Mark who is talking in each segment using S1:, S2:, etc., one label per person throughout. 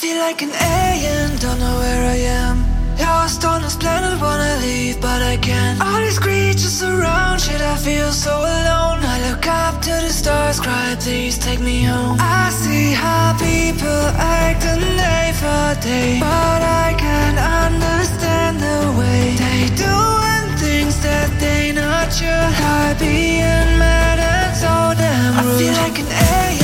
S1: feel like an alien, don't know where I am. Lost on this planet, wanna leave, but I can't. All these creatures around, shit, I feel so alone. I look up to the stars, cry, please take me home. I see how people act and day for day, but I can't understand the way they doing things that they not should. I being mad and so damn rude. I feel like an alien,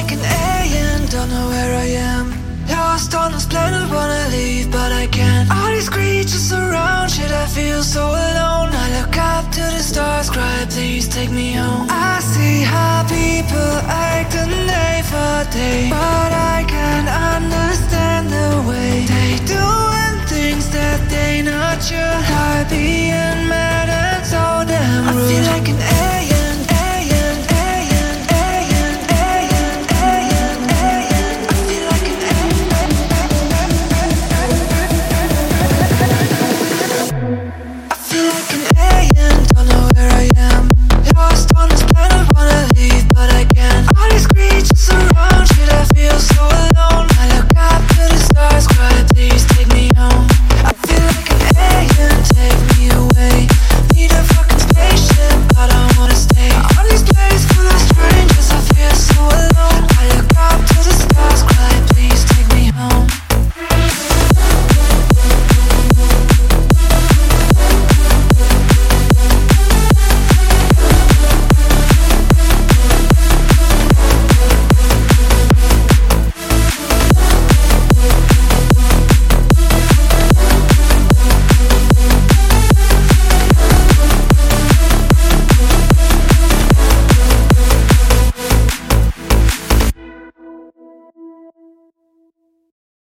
S1: like an alien, don't know where I am. Lost on this planet, wanna leave, but I can't. All these creatures around, shit, I feel so alone. I look up to the stars, cry, please take me home. I see how people act and day for day,